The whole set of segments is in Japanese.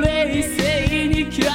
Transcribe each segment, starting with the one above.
冷静に今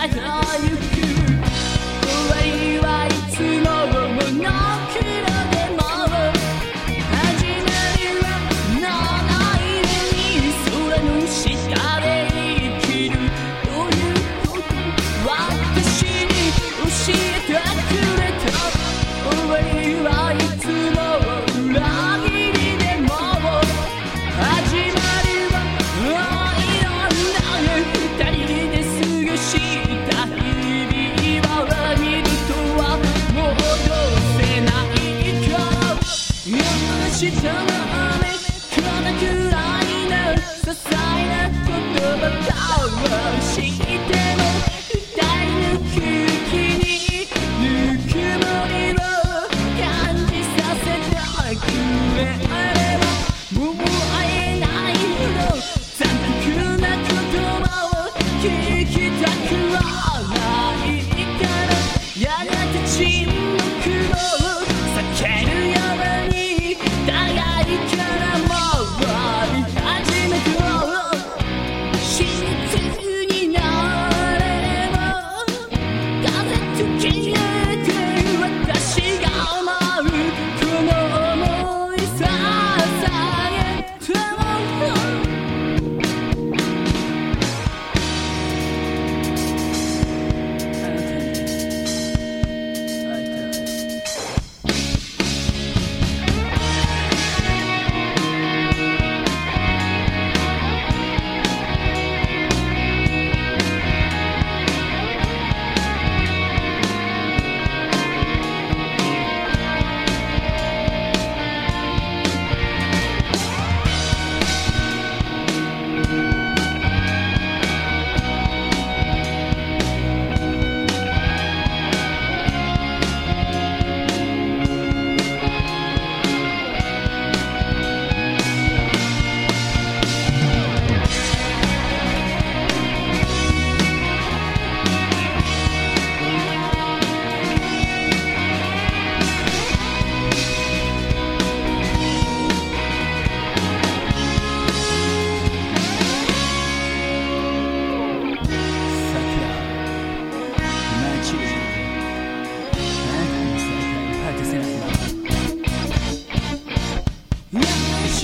Yeah, yeah.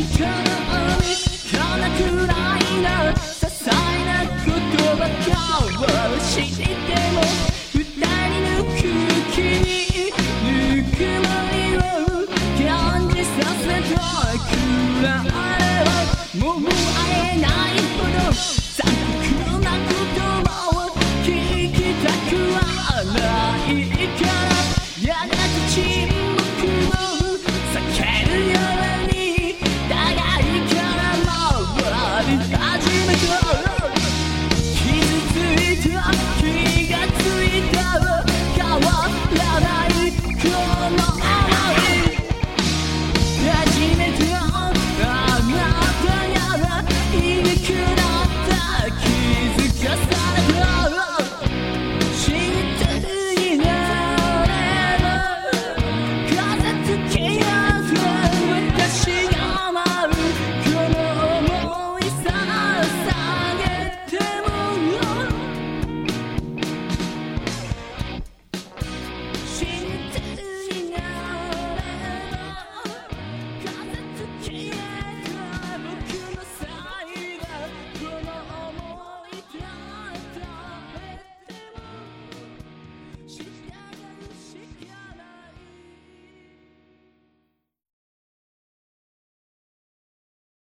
should turn up.